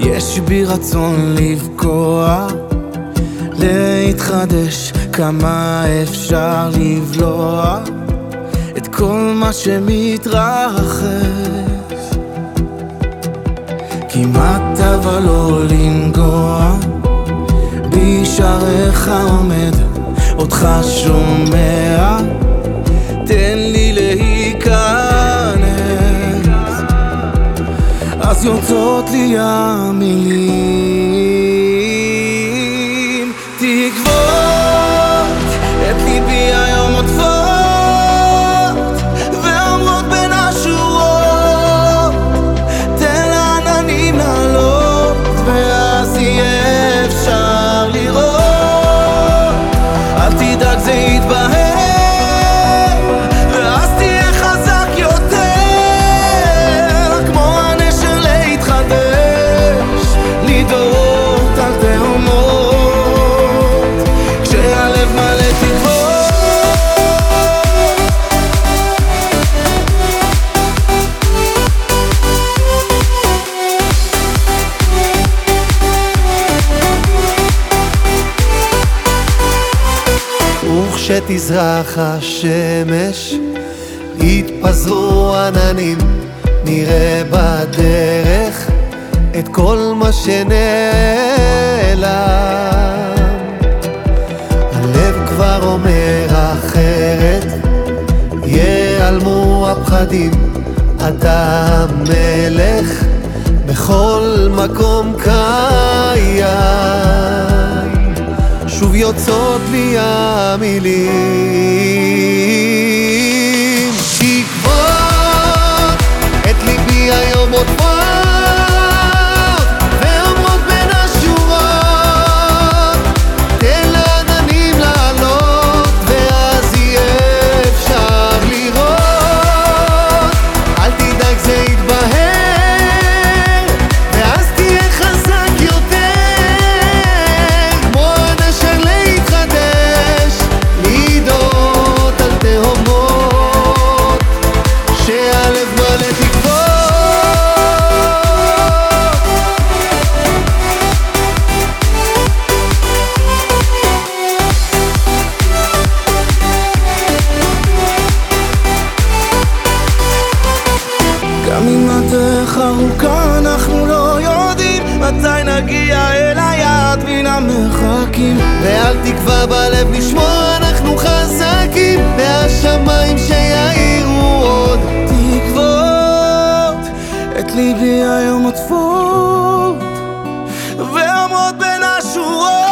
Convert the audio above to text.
יש בי רצון לפגוע, להתחדש, כמה אפשר לבלוע את כל מה שמתרחש. כמעט אבל לא לנגוע, בשעריך עומד, אותך שומע, תן אז יוצאות לי המילים. תקוות וכשתזרח השמש, יתפזרו עננים, נראה בדרך את כל מה שנעלם. הלב כבר אומר אחרת, ייעלמו הפחדים, אתה המלך, בכל מקום קיים. יוצאות לי המילים תגיע אל היעד מן המרחקים. ואל תקווה בלב לשמור אנחנו חזקים. והשמיים שיעירו עוד תקוות. את ליבי היום עוטפות ועמוד בין השורות.